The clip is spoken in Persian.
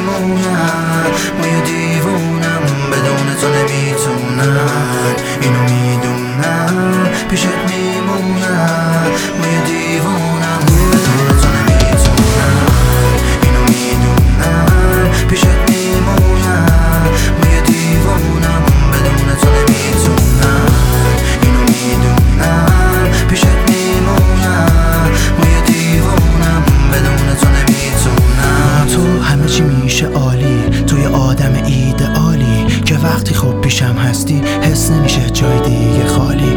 میمونن ما یه دیوونم بدون تو نمی‌تونن. اینو می‌دونم پیشت توی آدم ایدئالی که وقتی خوب پیشم هستی حس نمیشه جای دیگه خالی.